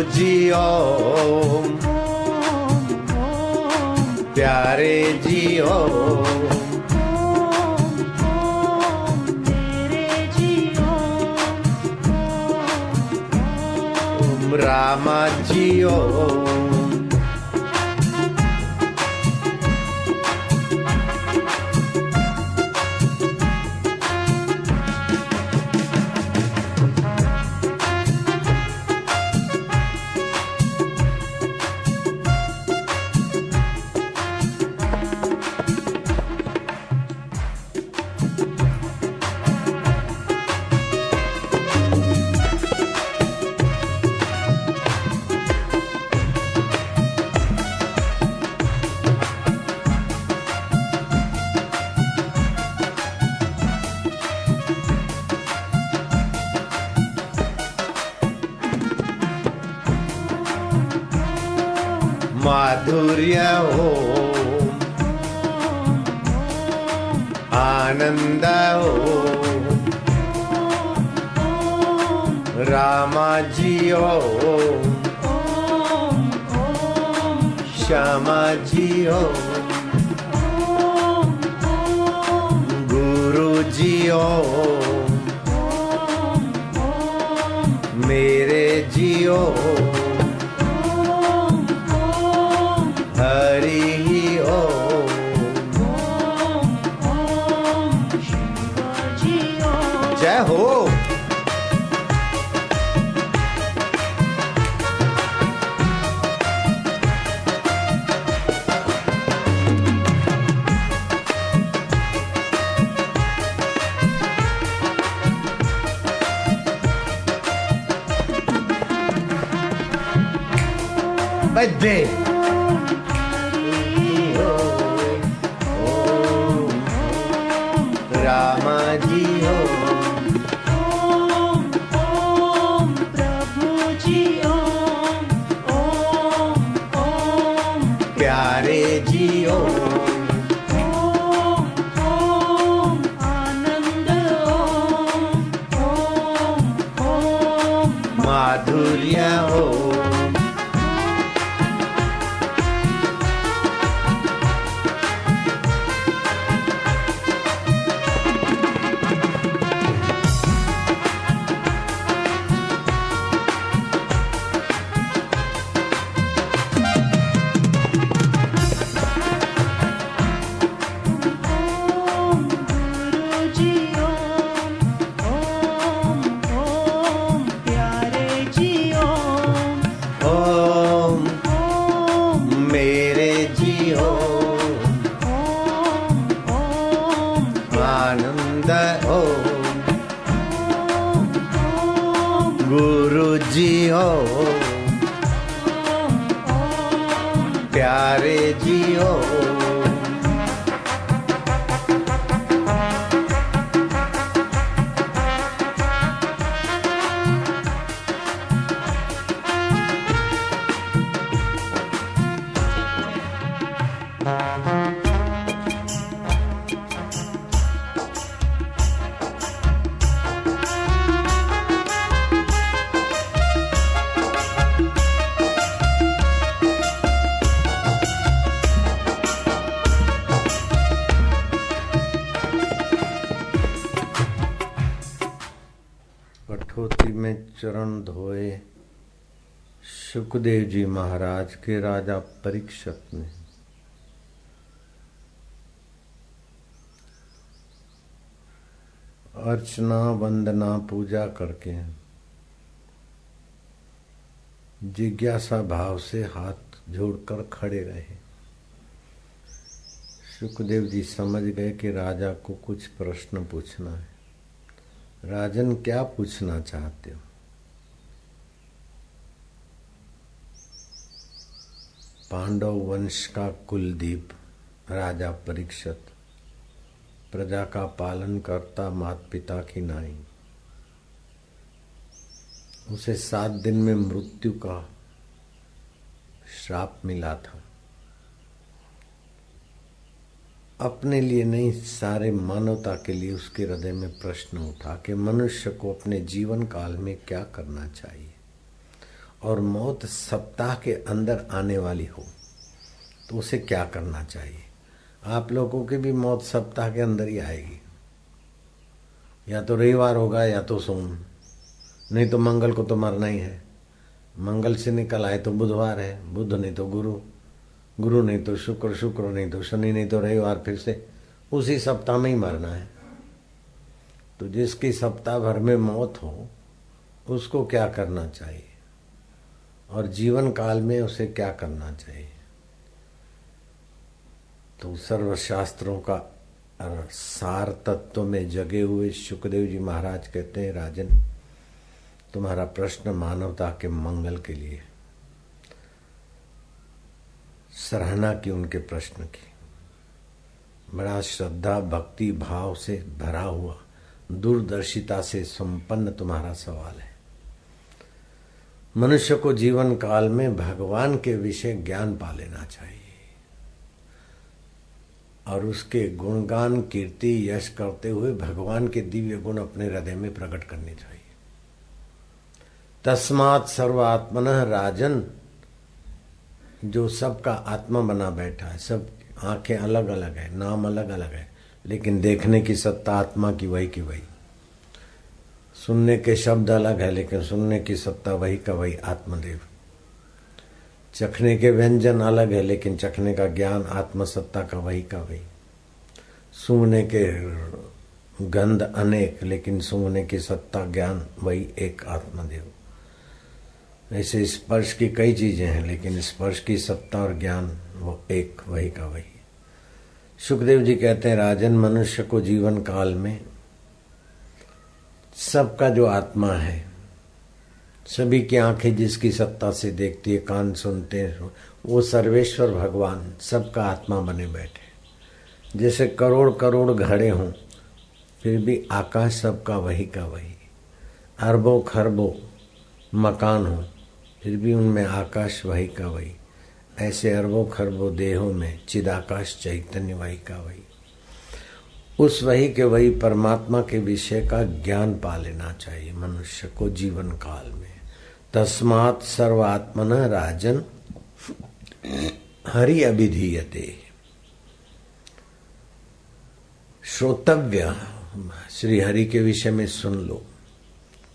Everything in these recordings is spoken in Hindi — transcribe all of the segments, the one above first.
प्रभु जी ओम प्यारे जियो। रामा जी माधुर्य ओम आनंद ओम रामा जी ओम श्यामा जी ओम गुरु जी ओम मेरे जी ओम जय प्यारे चरण धोए। सुखदेव जी महाराज के राजा परीक्षक ने अर्चना वंदना पूजा करके। जिज्ञासा भाव से हाथ जोड़कर खड़े रहे। सुखदेव जी समझ गए कि राजा को कुछ प्रश्न पूछना है। राजन क्या पूछना चाहते हो? पांडव वंश का कुलदीप, राजा परीक्षत। प्रजा का पालन करता माता पिता की नाई। उसे सात दिन में मृत्यु का श्राप मिला था। अपने लिए नहीं, सारे मानवता के लिए उसके हृदय में प्रश्न उठा कि मनुष्य को अपने जीवन काल में क्या करना चाहिए? और मौत सप्ताह के अंदर आने वाली हो तो उसे क्या करना चाहिए? आप लोगों की भी मौत सप्ताह के अंदर ही आएगी। या तो रविवार होगा या तो सोम। नहीं तो मंगल को तो मरना ही है। मंगल से निकल आए तो बुधवार है। बुध नहीं तो गुरु। गुरु नहीं तो शुक्र शुक्र नहीं तो शनि, नहीं तो रविवार फिर से उसी सप्ताह में ही मरना है। तो जिसकी सप्ताह भर में मौत हो, उसको क्या करना चाहिए? और जीवन काल में उसे क्या करना चाहिए? तो सर्वशास्त्रों का सार तत्व में जगे हुए सुखदेव जी महाराज कहते हैं, राजन, तुम्हारा प्रश्न मानवता के मंगल के लिए। सराहना की उनके प्रश्न की। बड़ा श्रद्धा, भक्ति, भाव से भरा हुआ, दूरदर्शिता से संपन्न तुम्हारा सवाल है। मनुष्य को जीवन काल में भगवान के विषय ज्ञान पा लेना चाहिए। और उसके गुणगान, कीर्ति, यश करते हुए भगवान के दिव्य गुण अपने हृदय में प्रकट करने चाहिए। तस्मात सर्वात्मन राजन, जो सबका आत्मा बना बैठा है, सब आँखें अलग अलग है, नाम अलग अलग है, लेकिन देखने की सत्ता आत्मा की वही की वही। सुनने के शब्द अलग है, लेकिन सुनने की सत्ता वही का वही आत्मदेव। चखने के व्यंजन अलग है, लेकिन चखने का ज्ञान, आत्मसत्ता का वही का वही। सूंघने के गंध अनेक, लेकिन सूंघने की सत्ता, ज्ञान वही एक आत्मदेव। ऐसे स्पर्श की कई चीज़ें हैं, लेकिन स्पर्श की सत्ता और ज्ञान वो एक वही का वही। सुखदेव जी कहते हैं, राजन मनुष्य को जीवन काल में सबका जो आत्मा है, सभी की आँखें जिसकी सत्ता से देखती है, कान सुनते हैं, वो सर्वेश्वर भगवान सबका आत्मा बने बैठे। जैसे करोड़ करोड़ घड़े हों, फिर भी आकाश सबका वही का वही। अरबों खरबों मकान हो, फिर भी उनमें आकाश वही का वही। ऐसे अरबों खरबों देहों में चिदाकाश चैतन्य वही का वही। उस वही के वही परमात्मा के विषय का ज्ञान पा लेना चाहिए मनुष्य को जीवन काल में। तस्मात सर्वात्मन राजन हरि अभिधीयते। श्रोतव्य श्री हरि के विषय में सुन लो।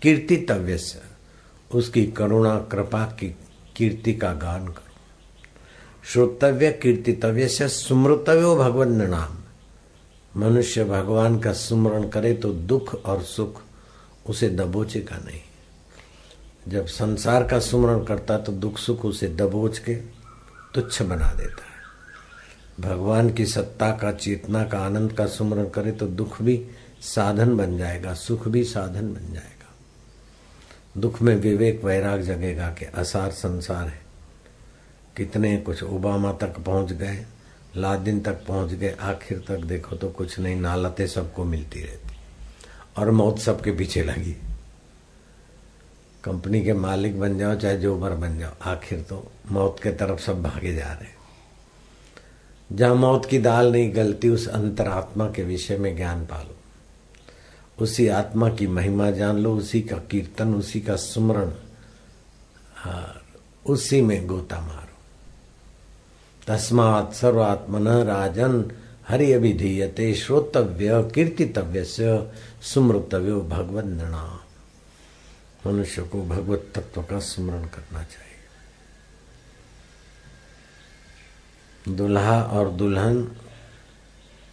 कीर्तितव्य से उसकी करुणा, कृपा की कीर्ति का गान करो। श्रोतव्य, कीर्तितव्य से सुमृतव्यो भगवान नाम मनुष्य भगवान का सुमरण करे तो दुख और सुख उसे दबोचेगा नहीं। जब संसार का सुमरण करता तो दुख सुख उसे दबोच के तुच्छ बना देता है। भगवान की सत्ता का, चेतना का, आनंद का सुमरण करे तो दुख भी साधन बन जाएगा, सुख भी साधन बन जाएगा। दुख में विवेक वैराग जगेगा कि असार संसार है। कितने कुछ ओबामा तक पहुँच गए लादिन तक पहुँच गए, आखिर तक देखो तो कुछ नहीं, नालते सबको मिलती रहती। और मौत सबके पीछे लगी। कंपनी के मालिक बन जाओ, चाहे जो उबर बन जाओ, आखिर तो मौत के तरफ़ सब भागे जा रहे जहाँ मौत की दाल नहीं गलती, उस अंतरात्मा के विषय में ज्ञान पालो। उसी आत्मा की महिमा जान लो, उसी का कीर्तन, उसी का सुमरण उसी में गोता मारो। तस्मात सर्वात्मन राजन हरि अभिधीयते श्रोतव्य कीर्तितव्य सुमृतव्य भगवत नृणाम मनुष्य को भगवत तत्व का स्मरण करना चाहिए। दुल्हा और दुल्हन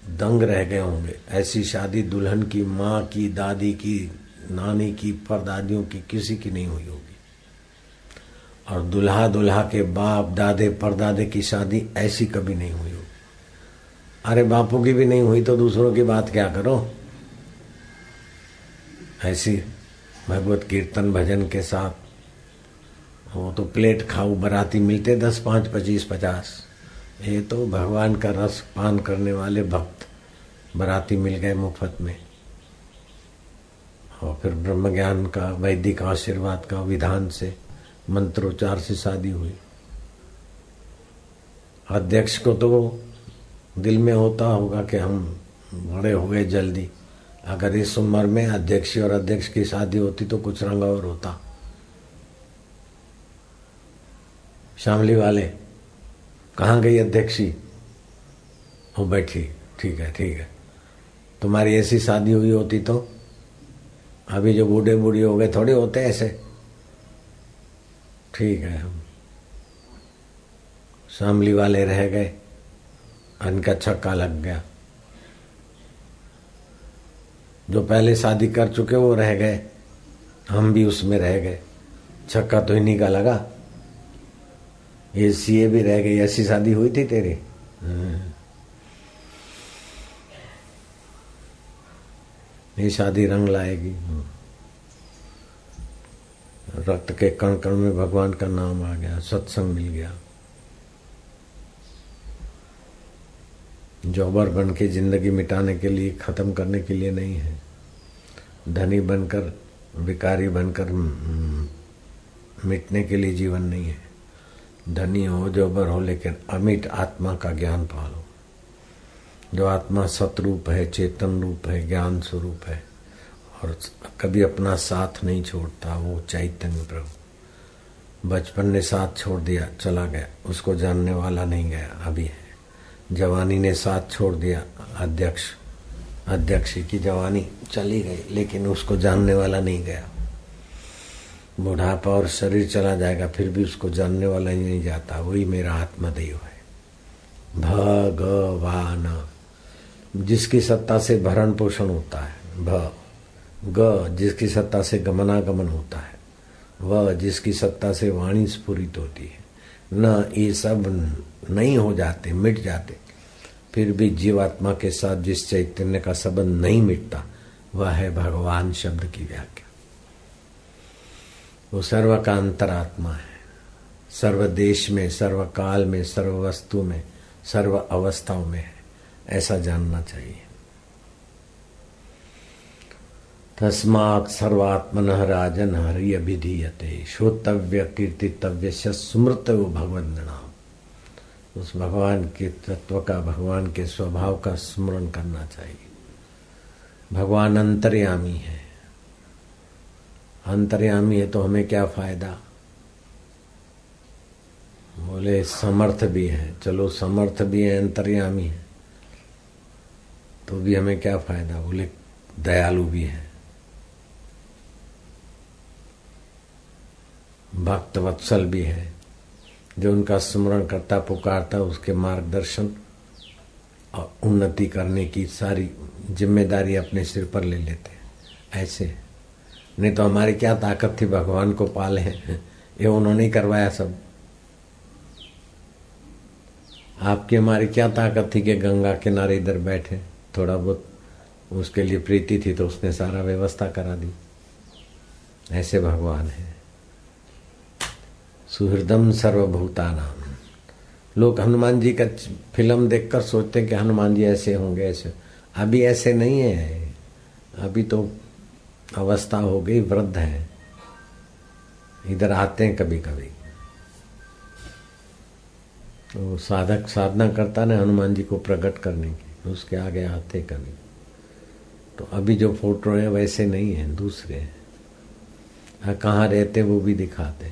दंग रह गए होंगे। ऐसी शादी दुल्हन की, माँ की, दादी की, नानी की, परदादियों की, किसी की नहीं हुई होगी। और दुल्हा दुल्हा के बाप, दादे, परदादे की शादी ऐसी कभी नहीं हुई अरे बापू की भी नहीं हुई तो दूसरों की बात क्या करो? ऐसी भगवत कीर्तन भजन के साथ वो तो प्लेट खाऊ, बराती मिलते दस, पाँच, पच्चीस, पचास। ये तो भगवान का रस पान करने वाले भक्त बराती मिल गए मुफ़्त में। और फिर ब्रह्म ज्ञान का, वैदिक आशीर्वाद का विधान से मंत्रोच्चार से शादी हुई। अध्यक्ष को तो दिल में होता होगा कि हम बड़े हो गए जल्दी। अगर इस उम्र में अध्यक्ष और अध्यक्ष की शादी होती तो कुछ रंग और होता। शामली वाले, कहाँ गई अध्यक्षी? वो बैठी। ठीक है ठीक है। तुम्हारी ऐसी शादी हुई होती तो? अभी जो बूढ़े बूढ़े हो गए, थोड़े होते ऐसे। ठीक है हम। शामली वाले रह गए। इनका छक्का लग गया। जो पहले शादी कर चुके वो रह गए। हम भी उसमें रह गए। छक्का तो इन्हीं का लगा। ये सीए भी रह गई। ऐसी शादी हुई थी तेरी? ये शादी रंग लाएगी। रक्त के कण कण में भगवान का नाम आ गया, सत्संग मिल गया। जौबर बन के ज़िंदगी मिटाने के लिए, खत्म करने के लिए नहीं है। धनी बनकर, विकारी बनकर मिटने के लिए जीवन नहीं है। धनी हो जौबर हो, लेकिन अमिट आत्मा का ज्ञान पालो। जो आत्मा सतरूप है, चेतन रूप है, ज्ञान स्वरूप है। और कभी अपना साथ नहीं छोड़ता वो चैतन्य प्रभु। बचपन ने साथ छोड़ दिया, चला गया। उसको जानने वाला नहीं गया, अभी है। जवानी ने साथ छोड़ दिया, अध्यक्ष अध्यक्ष की जवानी चली गई, लेकिन उसको जानने वाला नहीं गया। बुढ़ापा और शरीर चला जाएगा, फिर भी उसको जानने वाला ही नहीं जाता, वही मेरा आत्मदेव है। भगवान। जिसकी सत्ता से भरण पोषण होता है, भ ग, जिसकी सत्ता से गमनागमन होता है, व, जिसकी सत्ता से वाणी स्फुरित होती है। न, ये सब नहीं हो जाते, मिट जाते। फिर भी जीवात्मा के साथ जिस चैतन्य का संबंध नहीं मिटता, वह है भगवान शब्द की व्याख्या। वो सर्व का अंतरात्मा है। सर्व देश में सर्व काल में सर्व वस्तु में, सर्व अवस्थाओं में है। ऐसा जानना चाहिए। तस्मात् सर्वात्मन राजन हरि अभिधीयते श्रोतव्य कीर्तितव्य स्मृत भगवत नाम उस भगवान के तत्व का, भगवान के स्वभाव का स्मरण करना चाहिए। भगवान अंतर्यामी है। अंतर्यामी है तो हमें क्या फ़ायदा? बोले, समर्थ भी है। चलो, समर्थ भी है, अंतर्यामी है। तो भी हमें क्या फ़ायदा? बोले, दयालु भी है। भक्त वत्सल भी है, जो उनका स्मरण करता पुकारता, उसके मार्गदर्शन और उन्नति करने की सारी ज़िम्मेदारी अपने सिर पर ले लेते हैं। ऐसे। नहीं तो हमारी क्या ताकत थी, भगवान को पाले ये उन्होंने ही करवाया सब। आपकी हमारी क्या ताकत थी कि गंगा किनारे इधर बैठे, थोड़ा बहुत उसके लिए प्रीति थी तो उसने सारा व्यवस्था करा दी। ऐसे भगवान है। सुहृदम सर्वभूता नाम लोग हनुमान जी का फ़िल्म देखकर सोचते हैं कि हनुमान जी ऐसे होंगे ऐसे। अभी ऐसे नहीं है। अभी तो अवस्था हो गई वृद्ध है। इधर आते हैं कभी कभी तो साधक साधना करता ना हनुमान जी को प्रकट करने की उसके आगे आते कभी। तो अभी जो फ़ोटो है वैसे नहीं है दूसरे हैं। हाँ, कहाँ रहते वो भी दिखाते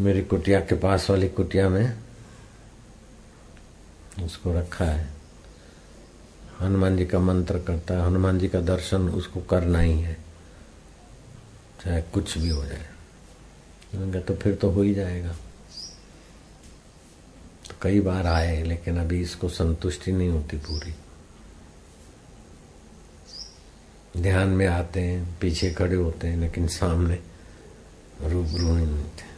मेरी कुटिया के पास वाली कुटिया में उसको रखा है। हनुमान जी का मंत्र करता है। हनुमान जी का दर्शन उसको करना ही है। चाहे कुछ भी हो जाए। तो फिर तो हो ही जाएगा। तो कई बार आए, लेकिन अभी इसको संतुष्टि नहीं होती पूरी। ध्यान में आते हैं, पीछे खड़े होते हैं, लेकिन सामने रूबरू नहीं मिलते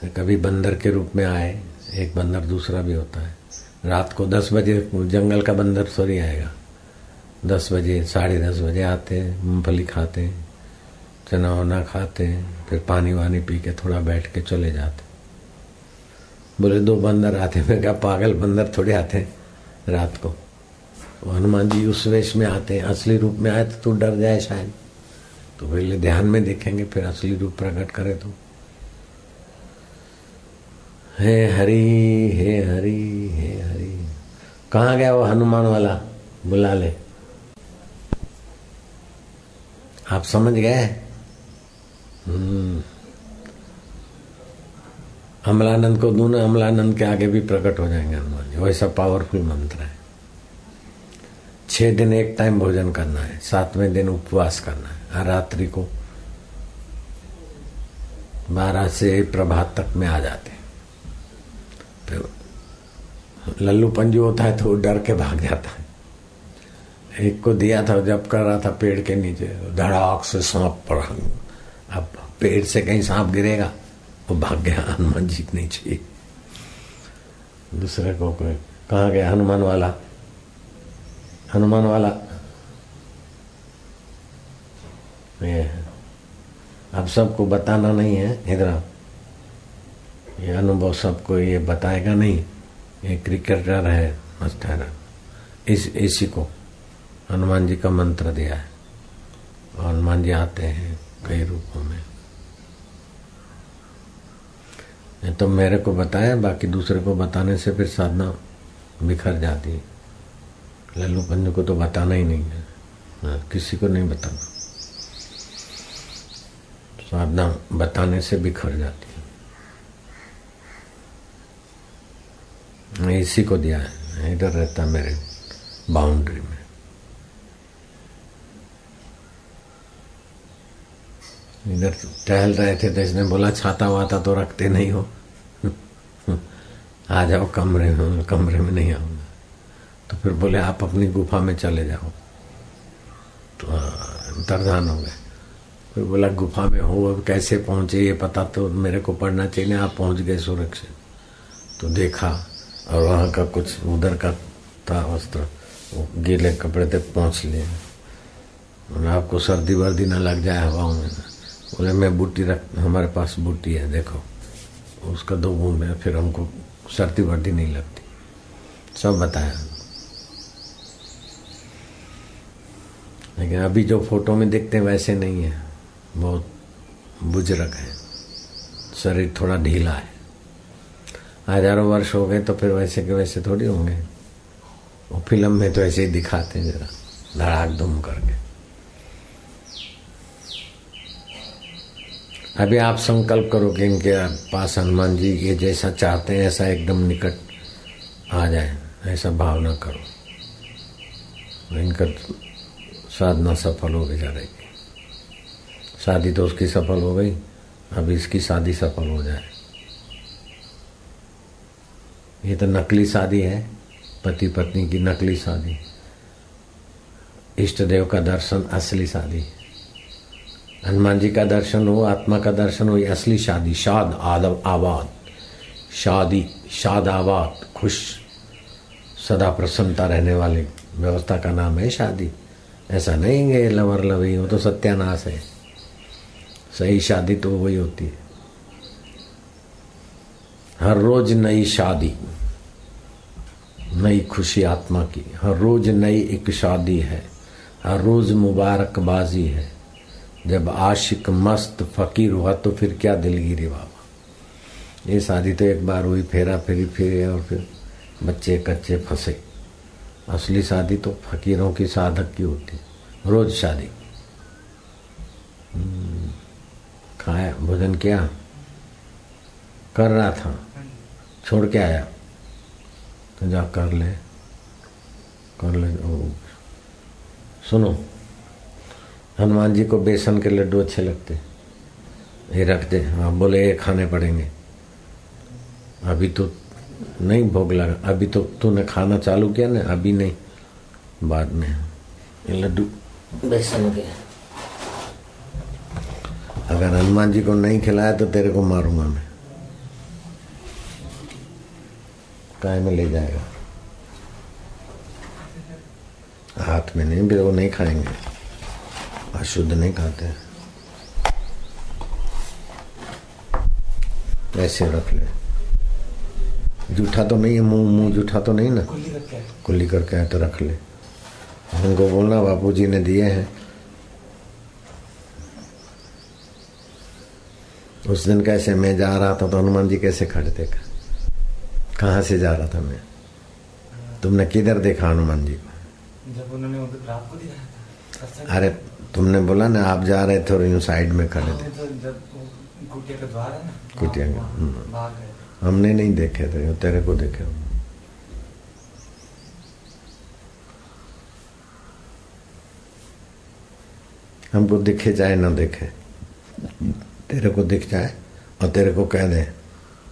फिर कभी बंदर के रूप में आए, एक बंदर दूसरा भी होता है। रात को दस बजे जंगल का बंदर सॉरी आएगा। दस बजे, साढ़े दस बजे आते हैं, मूँगफली खाते हैं, चना वना खाते हैं, फिर पानी वानी पी के थोड़ा बैठ के चले जाते बोले, दो बंदर आते मैं क्या पागल बंदर थोड़े आते हैं रात को। हनुमान जी उस वेश में आते हैं, असली रूप में आए तो तू डर जाए शायद। तो पहले ध्यान में देखेंगे, फिर असली रूप प्रकट करे तो। हे हरि हे हरि हे हरि। कहाँ गया वो हनुमान वाला? बुला ले। आप समझ गए? हम्म। अमलानंद को दूना, अमलानंद के आगे भी प्रकट हो जाएँगे हनुमान जी। वैसा पावरफुल मंत्र है। छह दिन एक टाइम भोजन करना है, सातवें दिन उपवास करना है। हर रात्रि को बारह से प्रभात तक में आ जाते फिर लल्लू पंजू होता है तो डर के भाग जाता है। एक को दिया था, जब कर रहा था पेड़ के नीचे, धड़ाक से सांप पर अब पेड़ से कहीं सांप गिरेगा, वो भाग गया हनुमान जी नहीं चाहिए दूसरे को कोई, कहा गया, हनुमान वाला हनुमान वाला। ये अब सबको बताना नहीं है, इधर ये अनुभव सबको ये बताएगा नहीं। ये क्रिकेटर है मास्टर इस इसी को हनुमान जी का मंत्र दिया है। और हनुमान जी आते हैं कई रूपों में। तो मेरे को बताया बाकी दूसरे को बताने से फिर साधना बिखर जाती है। लल्लू पंजू को तो बताना ही नहीं है। हाँ, किसी को नहीं बताना। साधना बताने से बिखर जाती है इसी को दिया है। इधर रहता मेरे बाउंड्री में। इधर टहल रहे थे तो इसने बोला, छाता वाता तो रखते नहीं हो। आ जाओ, कमरे में कमरे में नहीं आऊँगा। तो फिर बोले, आप अपनी गुफा में चले जाओ। तो अंतर्धान हो गए। फिर बोला, गुफा में हो, अब कैसे पहुँचे? ये पता तो मेरे को पढ़ना चाहिए। आप पहुँच गए सुरक्षित। तो देखा और वहाँ का कुछ उधर का था वस्त्र गीले कपड़े तक पहुँच लिए। बोले आपको सर्दी वर्दी ना लग जाए हवाओं में। बोले, मैं बूटी रख, हमारे पास बूटी है, देखो। उसका दो बूंद है, फिर हमको सर्दी वर्दी नहीं लगती। सब बताया। लेकिन अभी जो फ़ोटो में देखते हैं, वैसे नहीं है। बहुत बुज़ुर्ग है। शरीर थोड़ा ढीला है। हज़ारों वर्ष हो गए तो फिर वैसे के वैसे थोड़ी होंगे। वो फ़िल्म में तो ऐसे ही दिखाते हैं जरा, धड़ाक धूम करके। अभी आप संकल्प करो कि इनके पास हनुमान जी ये जैसा चाहते हैं, ऐसा एकदम निकट आ जाए, ऐसा भावना करो। इनका साधना सफल हो गई जाएगी शादी तो उसकी सफल हो गई, अब इसकी शादी सफल हो जाए। ये तो नकली शादी है, पति पत्नी की नकली शादी। इष्ट देव का दर्शन असली शादी। हनुमान जी का दर्शन हो, आत्मा का दर्शन हो, ये असली शादी, शाद आदव आबाद। शादी, शाद आबाद, खुश, सदा प्रसन्नता रहने वाले। व्यवस्था का नाम है शादी। ऐसा नहीं है लवर लवी, वो तो सत्यानाश है। सही शादी तो वही होती है। हर रोज नई शादी। नई खुशी आत्मा की। हर रोज नई एक शादी है। हर रोज मुबारकबाजी है। जब आशिक मस्त फकीर हुआ तो फिर क्या दिलगिरी बाबा। ये शादी तो एक बार हुई फेरा फेरी फिर और फिर बच्चे कच्चे फंसे। असली शादी तो फकीरों की साधक की होती। रोज शादी। हम्म, खाया भोजन किया। कर रहा था। छोड़ के आया। जा कर ले कर ले सुनो, हनुमान जी को बेसन के लड्डू अच्छे लगते। ये रख दे हाँ बोले, ये खाने पड़ेंगे। अभी तो नहीं भोग लगा, अभी तो तूने खाना चालू किया ना, अभी नहीं, बाद में। ये लड्डू बेसन के अगर हनुमान जी को नहीं खिलाया तो तेरे को मारूँगा मैं। काय में ले जाएगा। हाथ में नहीं फिर वो नहीं खाएँगे। अशुद्ध नहीं खाते ऐसे रख ले। जूठा तो नहीं है मुँह मुँह जूठा तो नहीं ना? कुल्ली करके आए। तो रख ले। उनको बोलना बापूजी ने दिए हैं। उस दिन कैसे मैं जा रहा था तो हनुमान जी कैसे खड़े थे? कहाँ से जा रहा था मैं? तुमने किधर देखा हनुमान जी को? जब उन्होंने रात को दिखाया था अरे तुमने बोला ना आप जा रहे थे और यूँ साइड में खड़े थे। तो कुटिया का है हम्म। हमने नहीं देखे थे तेरे को देखे हमको दिखे चाहे ना दिखे तेरे को दिख जाए और तेरे को कह दे।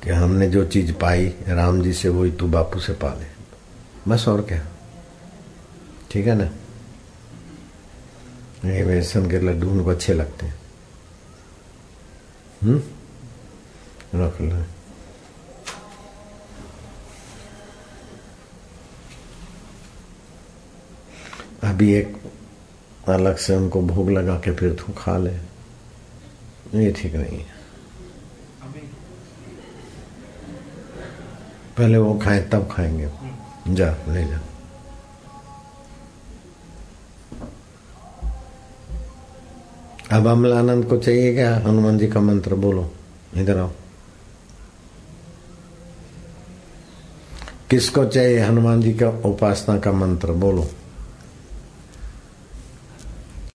कि हमने जो चीज़ पाई, राम जी से वही तू बापू से पा ले बस और क्या? ठीक है ना? ये बेसन के लड्डू उनको अच्छे लगते हैं। हम्म? रख लो। अभी एक अलग से उनको भोग लगा के फिर तू खा ले। ये ठीक नहीं है अभी पहले वो खाए, तब खाएँगे। जा, ले जा। अब अमलानंद को चाहिए क्या? हनुमान जी का मंत्र, बोलो। इधर आओ। किसको चाहिए? हनुमान जी का उपासना का मंत्र, बोलो।